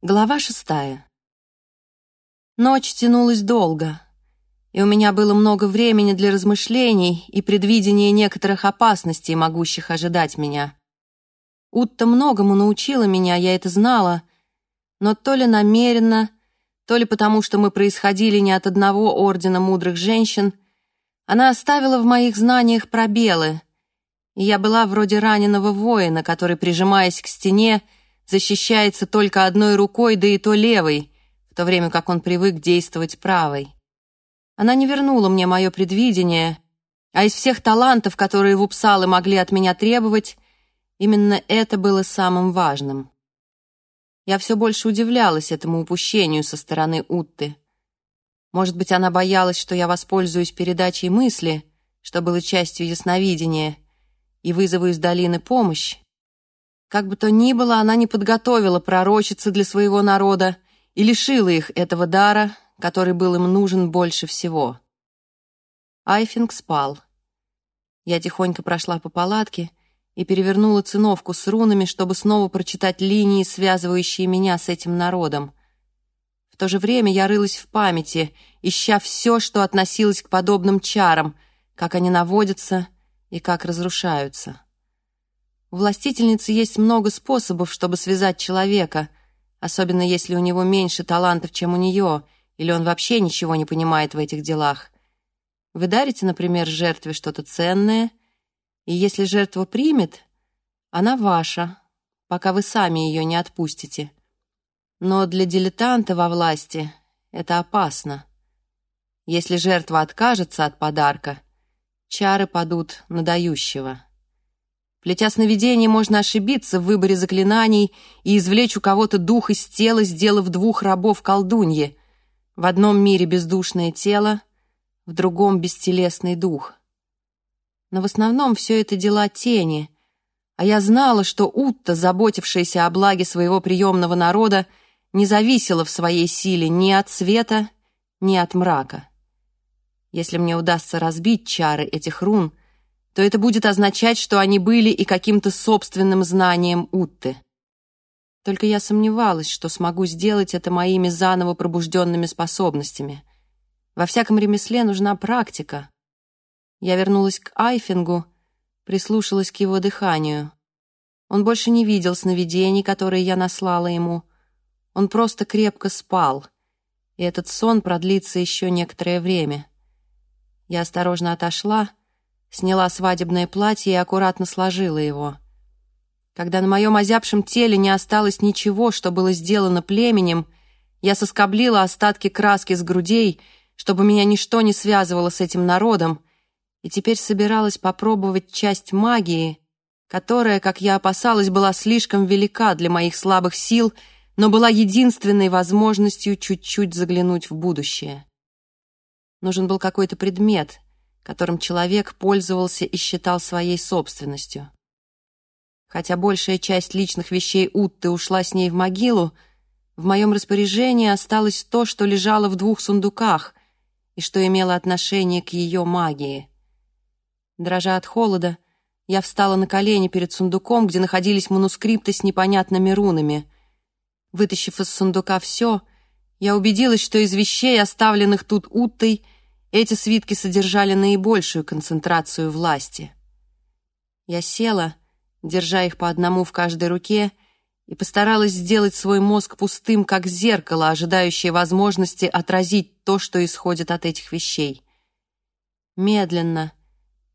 Глава шестая. Ночь тянулась долго, и у меня было много времени для размышлений и предвидения некоторых опасностей, могущих ожидать меня. Утта многому научила меня, я это знала, но то ли намеренно, то ли потому, что мы происходили не от одного ордена мудрых женщин, она оставила в моих знаниях пробелы, и я была вроде раненого воина, который, прижимаясь к стене, — защищается только одной рукой, да и то левой, в то время как он привык действовать правой. Она не вернула мне мое предвидение, а из всех талантов, которые вупсалы могли от меня требовать, именно это было самым важным. Я все больше удивлялась этому упущению со стороны Утты. Может быть, она боялась, что я воспользуюсь передачей мысли, что было частью ясновидения, и вызову из долины помощь, как бы то ни было, она не подготовила пророчицы для своего народа и лишила их этого дара, который был им нужен больше всего. Айфинг спал. Я тихонько прошла по палатке и перевернула циновку с рунами, чтобы снова прочитать линии, связывающие меня с этим народом. В то же время я рылась в памяти, ища все, что относилось к подобным чарам, как они наводятся и как разрушаются. Властительницы есть много способов, чтобы связать человека, особенно если у него меньше талантов, чем у нее, или он вообще ничего не понимает в этих делах. Вы дарите, например, жертве что-то ценное, и если жертва примет, она ваша, пока вы сами ее не отпустите. Но для дилетанта во власти это опасно. Если жертва откажется от подарка, чары падут на дающего. Плетя сновидений можно ошибиться в выборе заклинаний и извлечь у кого-то дух из тела, сделав двух рабов колдуньи. В одном мире бездушное тело, в другом бестелесный дух. Но в основном все это дела тени, а я знала, что Утта, заботившаяся о благе своего приемного народа, не зависела в своей силе ни от света, ни от мрака. Если мне удастся разбить чары этих рун — то это будет означать, что они были и каким-то собственным знанием Утты. Только я сомневалась, что смогу сделать это моими заново пробужденными способностями. Во всяком ремесле нужна практика. Я вернулась к Айфингу, прислушалась к его дыханию. Он больше не видел сновидений, которые я наслала ему. Он просто крепко спал, и этот сон продлится еще некоторое время. Я осторожно отошла сняла свадебное платье и аккуратно сложила его. Когда на моем озябшем теле не осталось ничего, что было сделано племенем, я соскоблила остатки краски с грудей, чтобы меня ничто не связывало с этим народом, и теперь собиралась попробовать часть магии, которая, как я опасалась, была слишком велика для моих слабых сил, но была единственной возможностью чуть-чуть заглянуть в будущее. Нужен был какой-то предмет — которым человек пользовался и считал своей собственностью. Хотя большая часть личных вещей Утты ушла с ней в могилу, в моем распоряжении осталось то, что лежало в двух сундуках и что имело отношение к ее магии. Дрожа от холода, я встала на колени перед сундуком, где находились манускрипты с непонятными рунами. Вытащив из сундука все, я убедилась, что из вещей, оставленных тут Уттой, эти свитки содержали наибольшую концентрацию власти. Я села, держа их по одному в каждой руке, и постаралась сделать свой мозг пустым, как зеркало, ожидающее возможности отразить то, что исходит от этих вещей. Медленно,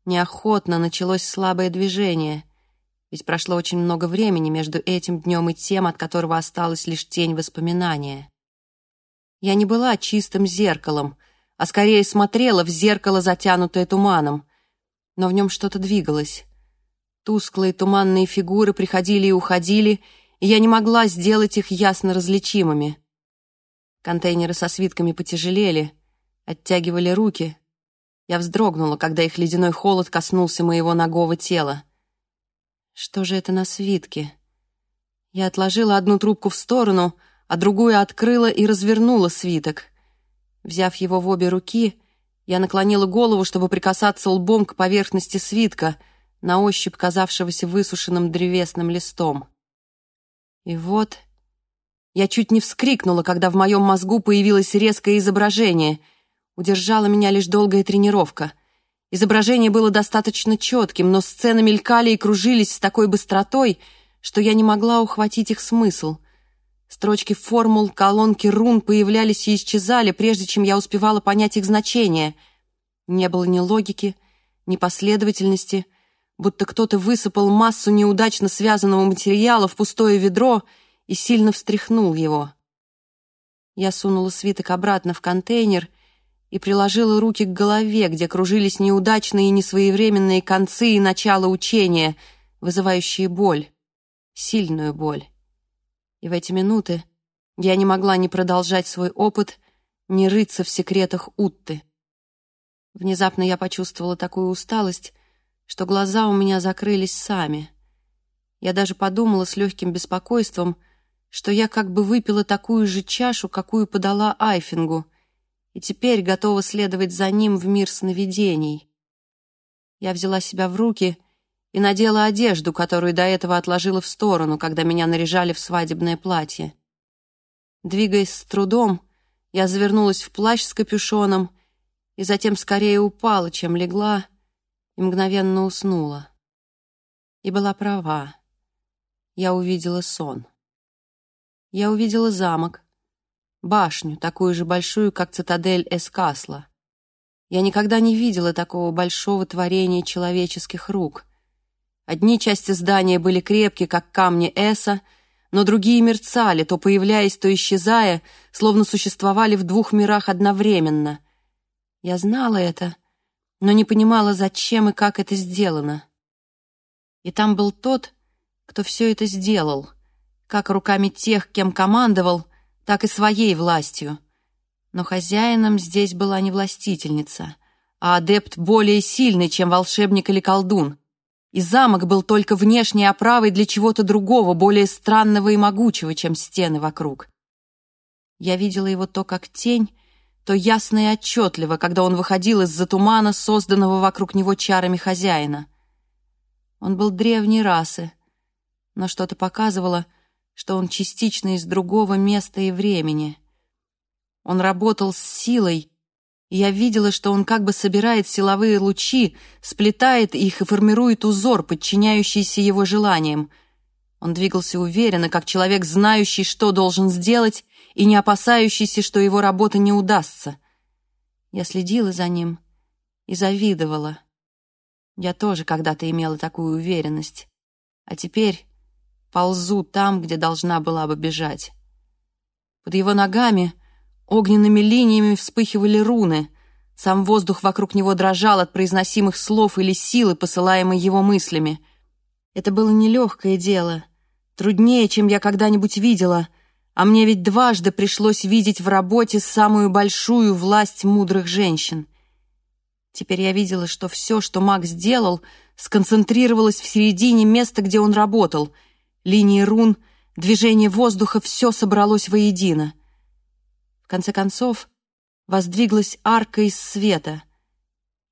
неохотно началось слабое движение, ведь прошло очень много времени между этим днем и тем, от которого осталась лишь тень воспоминания. Я не была чистым зеркалом — а скорее смотрела в зеркало, затянутое туманом. Но в нем что-то двигалось. Тусклые туманные фигуры приходили и уходили, и я не могла сделать их ясно различимыми. Контейнеры со свитками потяжелели, оттягивали руки. Я вздрогнула, когда их ледяной холод коснулся моего ногого тела. Что же это на свитке? Я отложила одну трубку в сторону, а другую открыла и развернула свиток — Взяв его в обе руки, я наклонила голову, чтобы прикасаться лбом к поверхности свитка, на ощупь казавшегося высушенным древесным листом. И вот я чуть не вскрикнула, когда в моем мозгу появилось резкое изображение. Удержала меня лишь долгая тренировка. Изображение было достаточно четким, но сцены мелькали и кружились с такой быстротой, что я не могла ухватить их смысл — Строчки формул, колонки рун появлялись и исчезали, прежде чем я успевала понять их значение. Не было ни логики, ни последовательности, будто кто-то высыпал массу неудачно связанного материала в пустое ведро и сильно встряхнул его. Я сунула свиток обратно в контейнер и приложила руки к голове, где кружились неудачные и несвоевременные концы и начало учения, вызывающие боль, сильную боль. И в эти минуты я не могла не продолжать свой опыт, не рыться в секретах Утты. Внезапно я почувствовала такую усталость, что глаза у меня закрылись сами. Я даже подумала с легким беспокойством, что я как бы выпила такую же чашу, какую подала Айфингу, и теперь готова следовать за ним в мир сновидений. Я взяла себя в руки и надела одежду, которую до этого отложила в сторону, когда меня наряжали в свадебное платье. Двигаясь с трудом, я завернулась в плащ с капюшоном и затем скорее упала, чем легла, и мгновенно уснула. И была права. Я увидела сон. Я увидела замок, башню, такую же большую, как цитадель Эскасла. Я никогда не видела такого большого творения человеческих рук — Одни части здания были крепки, как камни Эса, но другие мерцали, то появляясь, то исчезая, словно существовали в двух мирах одновременно. Я знала это, но не понимала, зачем и как это сделано. И там был тот, кто все это сделал, как руками тех, кем командовал, так и своей властью. Но хозяином здесь была не властительница, а адепт более сильный, чем волшебник или колдун — и замок был только внешней оправой для чего-то другого, более странного и могучего, чем стены вокруг. Я видела его то как тень, то ясно и отчетливо, когда он выходил из-за тумана, созданного вокруг него чарами хозяина. Он был древней расы, но что-то показывало, что он частично из другого места и времени. Он работал с силой, я видела, что он как бы собирает силовые лучи, сплетает их и формирует узор, подчиняющийся его желаниям. Он двигался уверенно, как человек, знающий, что должен сделать, и не опасающийся, что его работа не удастся. Я следила за ним и завидовала. Я тоже когда-то имела такую уверенность. А теперь ползу там, где должна была бы бежать. Под его ногами Огненными линиями вспыхивали руны. Сам воздух вокруг него дрожал от произносимых слов или силы, посылаемой его мыслями. Это было нелегкое дело. Труднее, чем я когда-нибудь видела. А мне ведь дважды пришлось видеть в работе самую большую власть мудрых женщин. Теперь я видела, что все, что маг сделал, сконцентрировалось в середине места, где он работал. Линии рун, движение воздуха — все собралось воедино. — конце концов воздвиглась арка из света.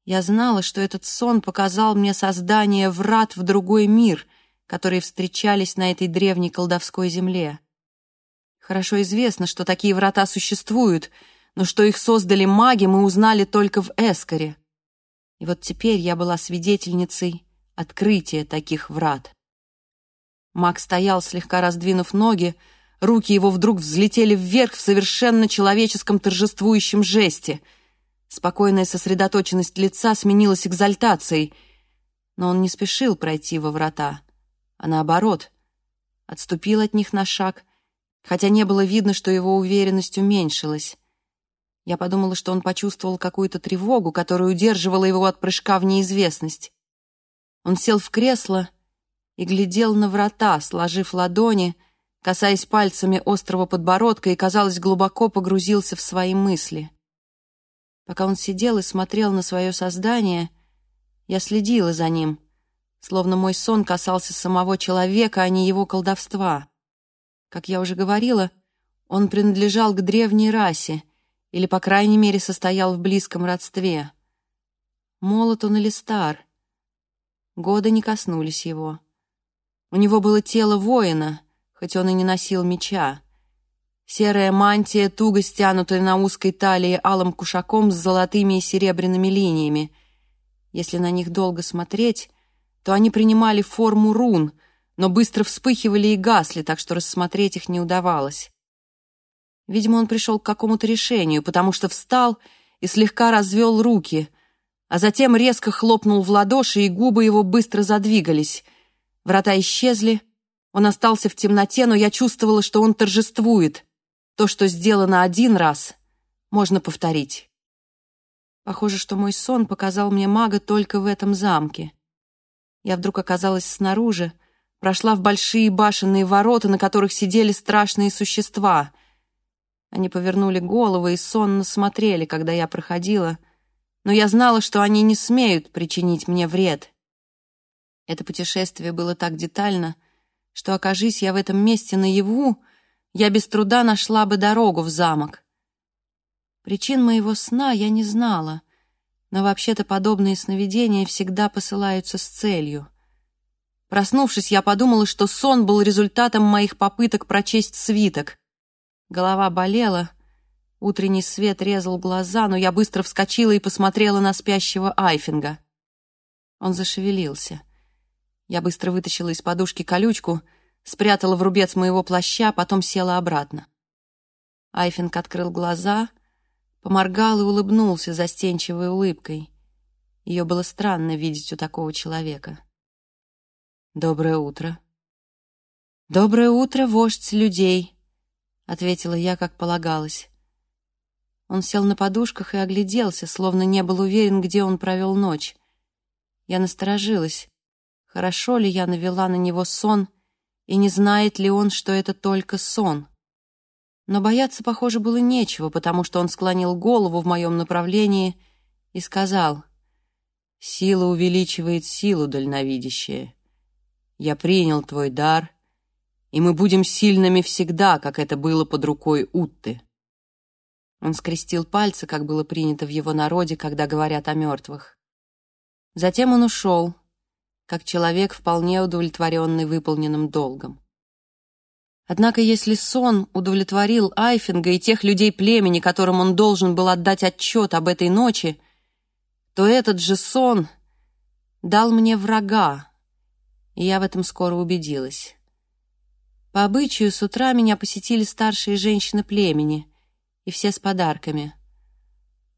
Я знала, что этот сон показал мне создание врат в другой мир, которые встречались на этой древней колдовской земле. Хорошо известно, что такие врата существуют, но что их создали маги, мы узнали только в Эскоре. И вот теперь я была свидетельницей открытия таких врат. Маг стоял, слегка раздвинув ноги, Руки его вдруг взлетели вверх в совершенно человеческом торжествующем жесте. Спокойная сосредоточенность лица сменилась экзальтацией, но он не спешил пройти во врата, а наоборот, отступил от них на шаг, хотя не было видно, что его уверенность уменьшилась. Я подумала, что он почувствовал какую-то тревогу, которая удерживала его от прыжка в неизвестность. Он сел в кресло и глядел на врата, сложив ладони — касаясь пальцами острого подбородка и, казалось, глубоко погрузился в свои мысли. Пока он сидел и смотрел на свое создание, я следила за ним, словно мой сон касался самого человека, а не его колдовства. Как я уже говорила, он принадлежал к древней расе, или, по крайней мере, состоял в близком родстве. Молот он или стар. Годы не коснулись его. У него было тело воина, хоть он и не носил меча. Серая мантия, туго стянутая на узкой талии алым кушаком с золотыми и серебряными линиями. Если на них долго смотреть, то они принимали форму рун, но быстро вспыхивали и гасли, так что рассмотреть их не удавалось. Видимо, он пришел к какому-то решению, потому что встал и слегка развел руки, а затем резко хлопнул в ладоши, и губы его быстро задвигались. Врата исчезли — он остался в темноте, но я чувствовала, что он торжествует. То, что сделано один раз, можно повторить. Похоже, что мой сон показал мне мага только в этом замке. Я вдруг оказалась снаружи, прошла в большие башенные ворота, на которых сидели страшные существа. Они повернули головы и сонно смотрели, когда я проходила, но я знала, что они не смеют причинить мне вред. Это путешествие было так детально, что, окажись я в этом месте наяву, я без труда нашла бы дорогу в замок. Причин моего сна я не знала, но вообще-то подобные сновидения всегда посылаются с целью. Проснувшись, я подумала, что сон был результатом моих попыток прочесть свиток. Голова болела, утренний свет резал глаза, но я быстро вскочила и посмотрела на спящего Айфинга. Он зашевелился — я быстро вытащила из подушки колючку, спрятала в рубец моего плаща, потом села обратно. Айфинг открыл глаза, поморгал и улыбнулся застенчивой улыбкой. Ее было странно видеть у такого человека. «Доброе утро». «Доброе утро, вождь людей», — ответила я, как полагалось. Он сел на подушках и огляделся, словно не был уверен, где он провел ночь. Я насторожилась. Хорошо ли я навела на него сон, и не знает ли он, что это только сон? Но бояться, похоже, было нечего, потому что он склонил голову в моем направлении и сказал, «Сила увеличивает силу дальновидящая. Я принял твой дар, и мы будем сильными всегда, как это было под рукой Утты». Он скрестил пальцы, как было принято в его народе, когда говорят о мертвых. Затем он ушел, как человек, вполне удовлетворенный выполненным долгом. Однако если сон удовлетворил Айфинга и тех людей племени, которым он должен был отдать отчет об этой ночи, то этот же сон дал мне врага, и я в этом скоро убедилась. По обычаю с утра меня посетили старшие женщины племени, и все с подарками —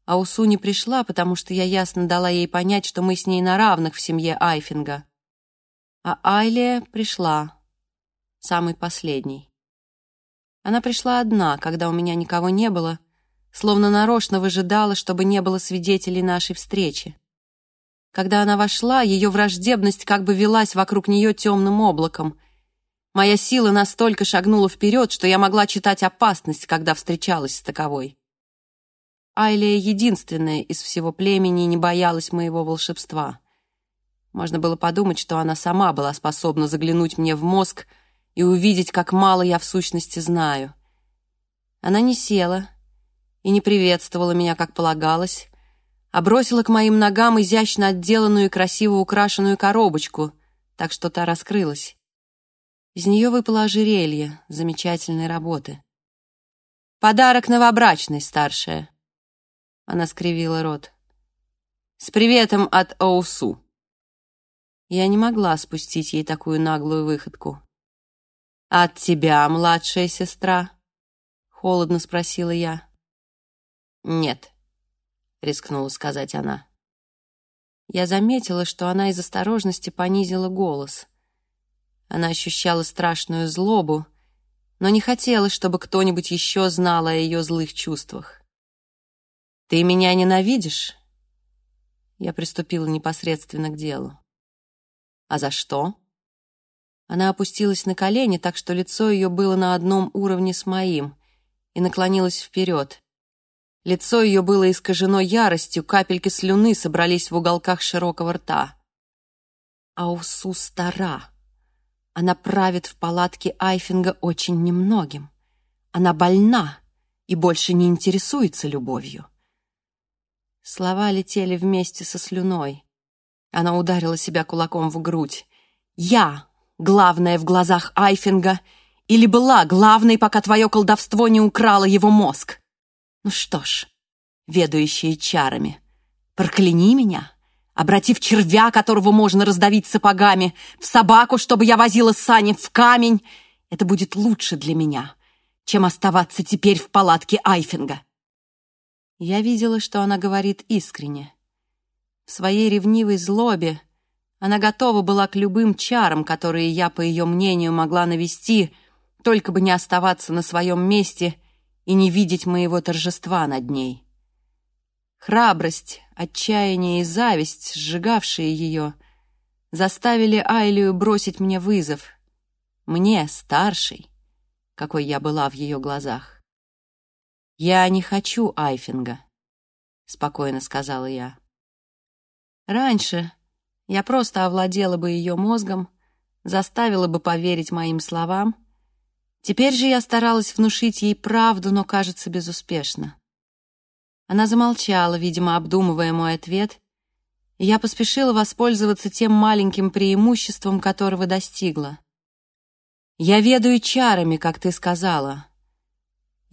а усу не пришла, потому что я ясно дала ей понять, что мы с ней на равных в семье Айфинга. А Айлия пришла, самый последний. Она пришла одна, когда у меня никого не было, словно нарочно выжидала, чтобы не было свидетелей нашей встречи. Когда она вошла, ее враждебность как бы велась вокруг нее темным облаком. Моя сила настолько шагнула вперед, что я могла читать опасность, когда встречалась с таковой. Айля единственная из всего племени не боялась моего волшебства. Можно было подумать, что она сама была способна заглянуть мне в мозг и увидеть, как мало я в сущности знаю. Она не села и не приветствовала меня, как полагалось, а бросила к моим ногам изящно отделанную и красиво украшенную коробочку, так что та раскрылась. Из нее выпало ожерелье замечательной работы. «Подарок новобрачной, старшая», она скривила рот. «С приветом от Оусу!» Я не могла спустить ей такую наглую выходку. «От тебя, младшая сестра?» — холодно спросила я. «Нет», — рискнула сказать она. Я заметила, что она из осторожности понизила голос. Она ощущала страшную злобу, но не хотела, чтобы кто-нибудь еще знал о ее злых чувствах. «Ты меня ненавидишь?» Я приступила непосредственно к делу. «А за что?» Она опустилась на колени, так что лицо ее было на одном уровне с моим, и наклонилась вперед. Лицо ее было искажено яростью, капельки слюны собрались в уголках широкого рта. Аусу стара. Она правит в палатке Айфинга очень немногим. Она больна и больше не интересуется любовью. Слова летели вместе со слюной. Она ударила себя кулаком в грудь. «Я — главная в глазах Айфинга, или была главной, пока твое колдовство не украло его мозг? Ну что ж, ведающие чарами, прокляни меня, обратив червя, которого можно раздавить сапогами, в собаку, чтобы я возила сани в камень. Это будет лучше для меня, чем оставаться теперь в палатке Айфинга». Я видела, что она говорит искренне. В своей ревнивой злобе она готова была к любым чарам, которые я, по ее мнению, могла навести, только бы не оставаться на своем месте и не видеть моего торжества над ней. Храбрость, отчаяние и зависть, сжигавшие ее, заставили Айлию бросить мне вызов. Мне, старшей, какой я была в ее глазах. «Я не хочу айфинга», — спокойно сказала я. «Раньше я просто овладела бы ее мозгом, заставила бы поверить моим словам. Теперь же я старалась внушить ей правду, но, кажется, безуспешно». Она замолчала, видимо, обдумывая мой ответ, я поспешила воспользоваться тем маленьким преимуществом, которого достигла. «Я ведаю чарами, как ты сказала»,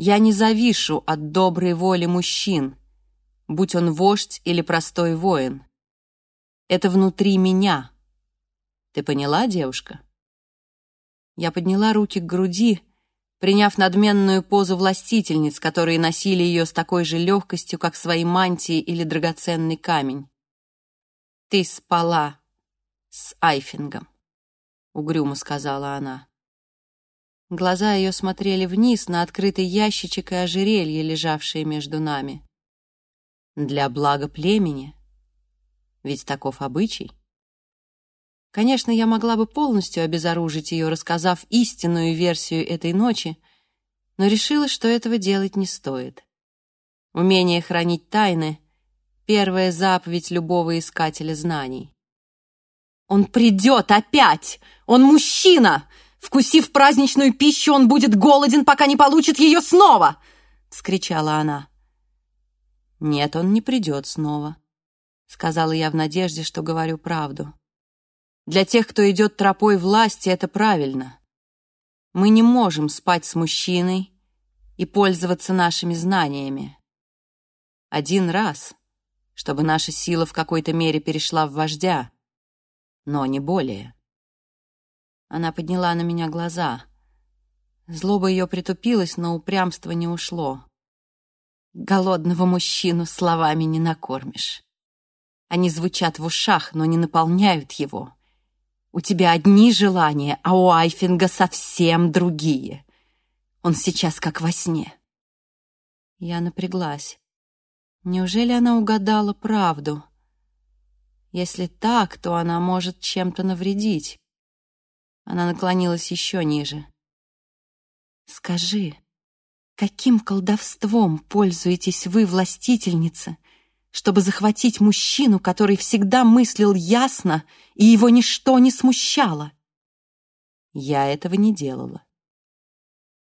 я не завишу от доброй воли мужчин, будь он вождь или простой воин. Это внутри меня. Ты поняла, девушка? Я подняла руки к груди, приняв надменную позу властительниц, которые носили ее с такой же легкостью, как свои мантии или драгоценный камень. «Ты спала с Айфингом», — угрюмо сказала она. Глаза ее смотрели вниз на открытый ящичек и ожерелье, лежавшие между нами. «Для блага племени. Ведь таков обычай». Конечно, я могла бы полностью обезоружить ее, рассказав истинную версию этой ночи, но решила, что этого делать не стоит. Умение хранить тайны — первая заповедь любого искателя знаний. «Он придет опять! Он мужчина! Вкусив праздничную пищу, он будет голоден, пока не получит ее снова!» — скричала она. «Нет, он не придет снова», — сказала я в надежде, что говорю правду. «Для тех, кто идет тропой власти, это правильно. Мы не можем спать с мужчиной и пользоваться нашими знаниями. Один раз, чтобы наша сила в какой-то мере перешла в вождя, но не более». Она подняла на меня глаза. Злоба ее притупилась, но упрямство не ушло. «Голодного мужчину словами не накормишь. Они звучат в ушах, но не наполняют его. У тебя одни желания, а у Айфинга совсем другие. Он сейчас как во сне». Я напряглась. Неужели она угадала правду? Если так, то она может чем-то навредить. Она наклонилась еще ниже. «Скажи, каким колдовством пользуетесь вы, властительница, чтобы захватить мужчину, который всегда мыслил ясно и его ничто не смущало?» Я этого не делала.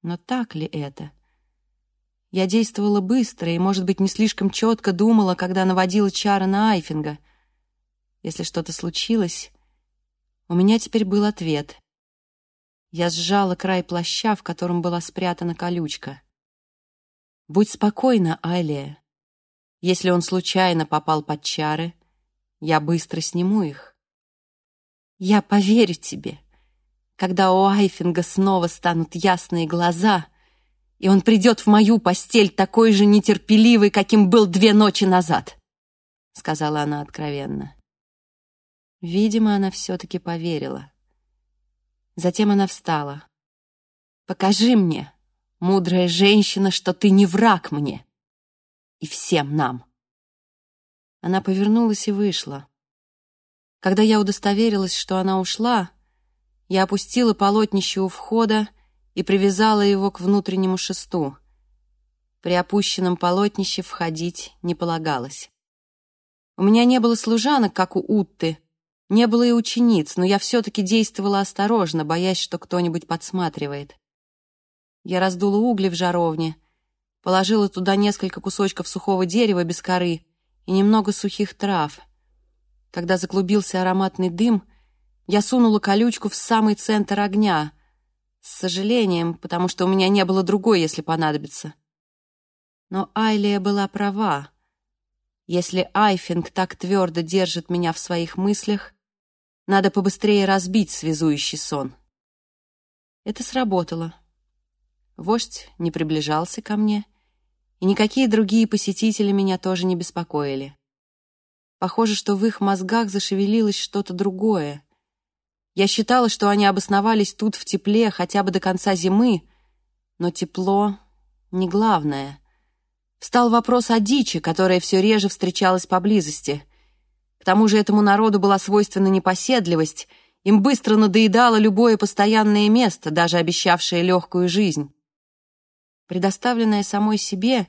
Но так ли это? Я действовала быстро и, может быть, не слишком четко думала, когда наводила чары на Айфинга. Если что-то случилось, у меня теперь был ответ. Я сжала край плаща, в котором была спрятана колючка. «Будь спокойна, Алия. Если он случайно попал под чары, я быстро сниму их». «Я поверю тебе. Когда у Айфинга снова станут ясные глаза, и он придет в мою постель такой же нетерпеливый, каким был две ночи назад», — сказала она откровенно. Видимо, она все-таки поверила. Затем она встала. «Покажи мне, мудрая женщина, что ты не враг мне и всем нам!» Она повернулась и вышла. Когда я удостоверилась, что она ушла, я опустила полотнище у входа и привязала его к внутреннему шесту. При опущенном полотнище входить не полагалось. У меня не было служанок, как у Утты — не было и учениц, но я все-таки действовала осторожно, боясь, что кто-нибудь подсматривает. Я раздула угли в жаровне, положила туда несколько кусочков сухого дерева без коры и немного сухих трав. Когда заклубился ароматный дым, я сунула колючку в самый центр огня, с сожалением, потому что у меня не было другой, если понадобится. Но Айлия была права — если Айфинг так твердо держит меня в своих мыслях, надо побыстрее разбить связующий сон. Это сработало. Вождь не приближался ко мне, и никакие другие посетители меня тоже не беспокоили. Похоже, что в их мозгах зашевелилось что-то другое. Я считала, что они обосновались тут в тепле хотя бы до конца зимы, но тепло не главное — стал вопрос о дичи, которая все реже встречалась поблизости. К тому же этому народу была свойственна непоседливость, им быстро надоедало любое постоянное место, даже обещавшее легкую жизнь. Предоставленная самой себе,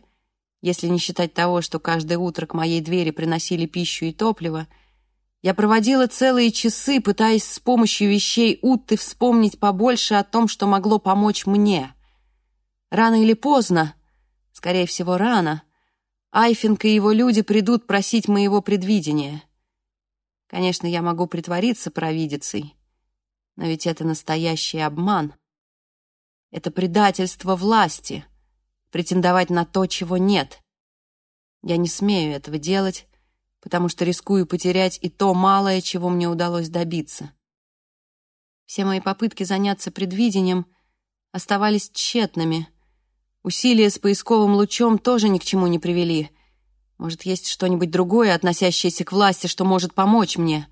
если не считать того, что каждое утро к моей двери приносили пищу и топливо, я проводила целые часы, пытаясь с помощью вещей Утты вспомнить побольше о том, что могло помочь мне. Рано или поздно Скорее всего, рано. Айфинг и его люди придут просить моего предвидения. Конечно, я могу притвориться провидицей, но ведь это настоящий обман. Это предательство власти, претендовать на то, чего нет. Я не смею этого делать, потому что рискую потерять и то малое, чего мне удалось добиться. Все мои попытки заняться предвидением оставались тщетными — Усилия с поисковым лучом тоже ни к чему не привели. Может, есть что-нибудь другое, относящееся к власти, что может помочь мне?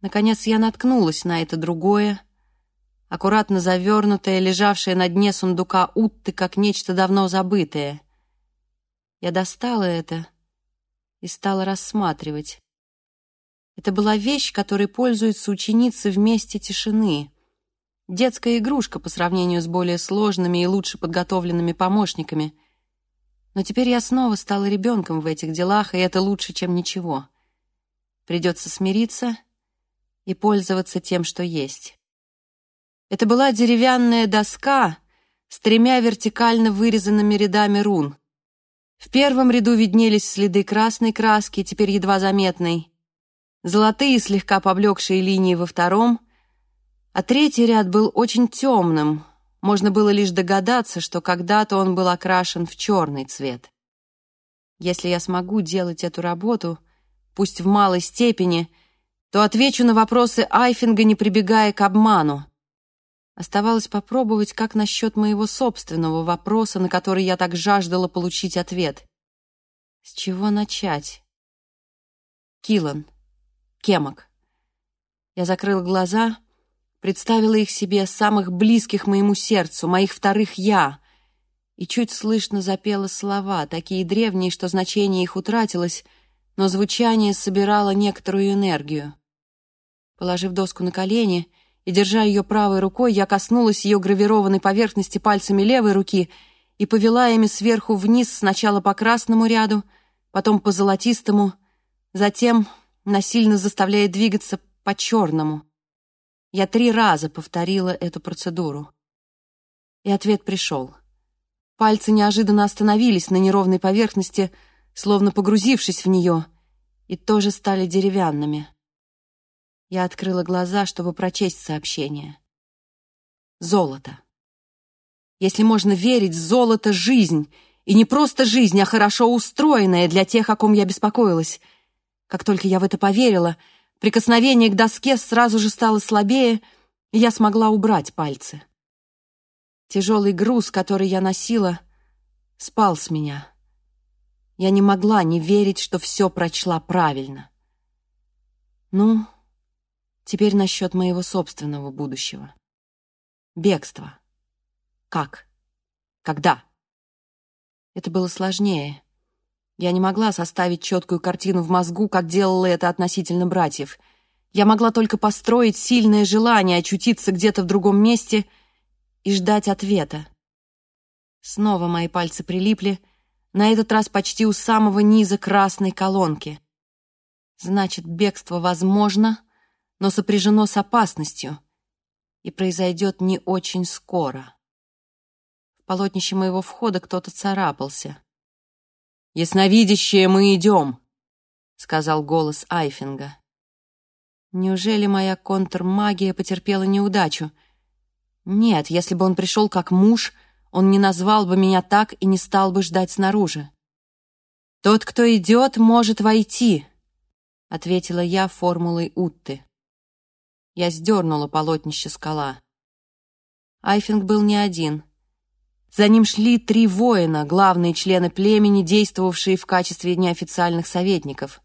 Наконец я наткнулась на это другое, аккуратно завернутое, лежавшее на дне сундука утты, как нечто давно забытое. Я достала это и стала рассматривать. Это была вещь, которой пользуются ученицы вместе тишины. Детская игрушка по сравнению с более сложными и лучше подготовленными помощниками. Но теперь я снова стала ребенком в этих делах, и это лучше, чем ничего. Придется смириться и пользоваться тем, что есть. Это была деревянная доска с тремя вертикально вырезанными рядами рун. В первом ряду виднелись следы красной краски, теперь едва заметной, золотые слегка поблекшие линии во втором — а третий ряд был очень темным. Можно было лишь догадаться, что когда-то он был окрашен в черный цвет. Если я смогу делать эту работу, пусть в малой степени, то отвечу на вопросы Айфинга, не прибегая к обману. Оставалось попробовать, как насчет моего собственного вопроса, на который я так жаждала получить ответ. С чего начать? Килан. Кемок. Я закрыл глаза представила их себе самых близких моему сердцу, моих вторых «я», и чуть слышно запела слова, такие древние, что значение их утратилось, но звучание собирало некоторую энергию. Положив доску на колени и держа ее правой рукой, я коснулась ее гравированной поверхности пальцами левой руки и повела ими сверху вниз сначала по красному ряду, потом по золотистому, затем, насильно заставляя двигаться, по черному. Я три раза повторила эту процедуру. И ответ пришел. Пальцы неожиданно остановились на неровной поверхности, словно погрузившись в нее, и тоже стали деревянными. Я открыла глаза, чтобы прочесть сообщение. Золото. Если можно верить, золото — жизнь. И не просто жизнь, а хорошо устроенная для тех, о ком я беспокоилась. Как только я в это поверила — Прикосновение к доске сразу же стало слабее, и я смогла убрать пальцы. Тяжелый груз, который я носила, спал с меня. Я не могла не верить, что все прочла правильно. Ну, теперь насчет моего собственного будущего. Бегство. Как? Когда? Это было сложнее, я не могла составить четкую картину в мозгу, как делала это относительно братьев. Я могла только построить сильное желание очутиться где-то в другом месте и ждать ответа. Снова мои пальцы прилипли, на этот раз почти у самого низа красной колонки. Значит, бегство возможно, но сопряжено с опасностью и произойдет не очень скоро. В полотнище моего входа кто-то царапался. «Ясновидящие мы идем», — сказал голос Айфинга. Неужели моя контрмагия потерпела неудачу? Нет, если бы он пришел как муж, он не назвал бы меня так и не стал бы ждать снаружи. «Тот, кто идет, может войти», — ответила я формулой Утты. Я сдернула полотнище скала. Айфинг был не один — за ним шли три воина, главные члены племени, действовавшие в качестве неофициальных советников.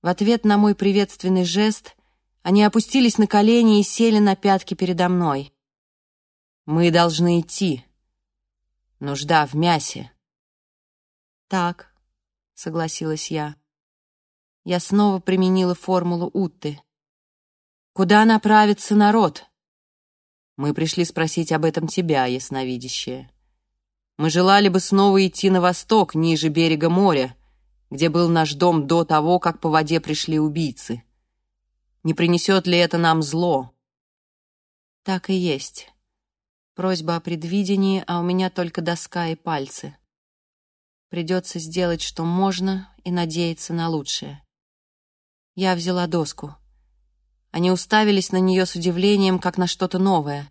В ответ на мой приветственный жест они опустились на колени и сели на пятки передо мной. «Мы должны идти. Нужда в мясе». «Так», — согласилась я. Я снова применила формулу Утты. «Куда направится народ?» Мы пришли спросить об этом тебя, ясновидящее. Мы желали бы снова идти на восток, ниже берега моря, где был наш дом до того, как по воде пришли убийцы. Не принесет ли это нам зло? Так и есть. Просьба о предвидении, а у меня только доска и пальцы. Придется сделать, что можно, и надеяться на лучшее. Я взяла доску. Они уставились на нее с удивлением, как на что-то новое.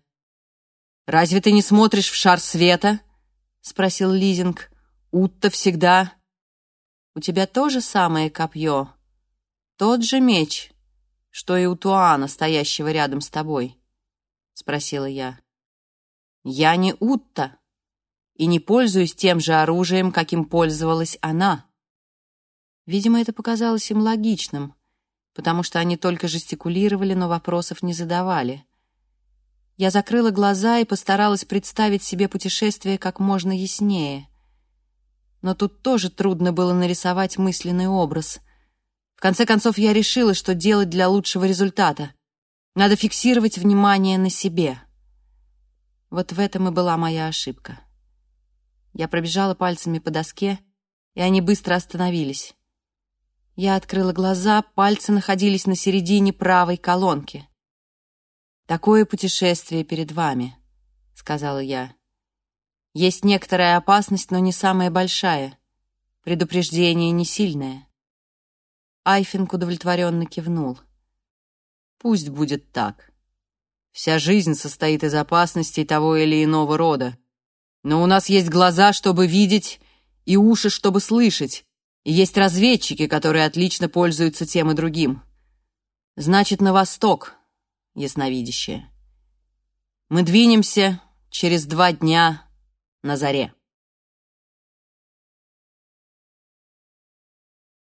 «Разве ты не смотришь в шар света?» — спросил Лизинг. «Утта всегда...» «У тебя то же самое копье, тот же меч, что и у Туана, стоящего рядом с тобой?» — спросила я. «Я не Утта и не пользуюсь тем же оружием, каким пользовалась она». Видимо, это показалось им логичным, потому что они только жестикулировали, но вопросов не задавали. Я закрыла глаза и постаралась представить себе путешествие как можно яснее. Но тут тоже трудно было нарисовать мысленный образ. В конце концов, я решила, что делать для лучшего результата. Надо фиксировать внимание на себе. Вот в этом и была моя ошибка. Я пробежала пальцами по доске, и они быстро остановились. Я открыла глаза, пальцы находились на середине правой колонки. «Такое путешествие перед вами», — сказала я. «Есть некоторая опасность, но не самая большая. Предупреждение не сильное». Айфинг удовлетворенно кивнул. «Пусть будет так. Вся жизнь состоит из опасностей того или иного рода. Но у нас есть глаза, чтобы видеть, и уши, чтобы слышать, есть разведчики, которые отлично пользуются тем и другим. Значит, на восток, ясновидящее. Мы двинемся через два дня на заре.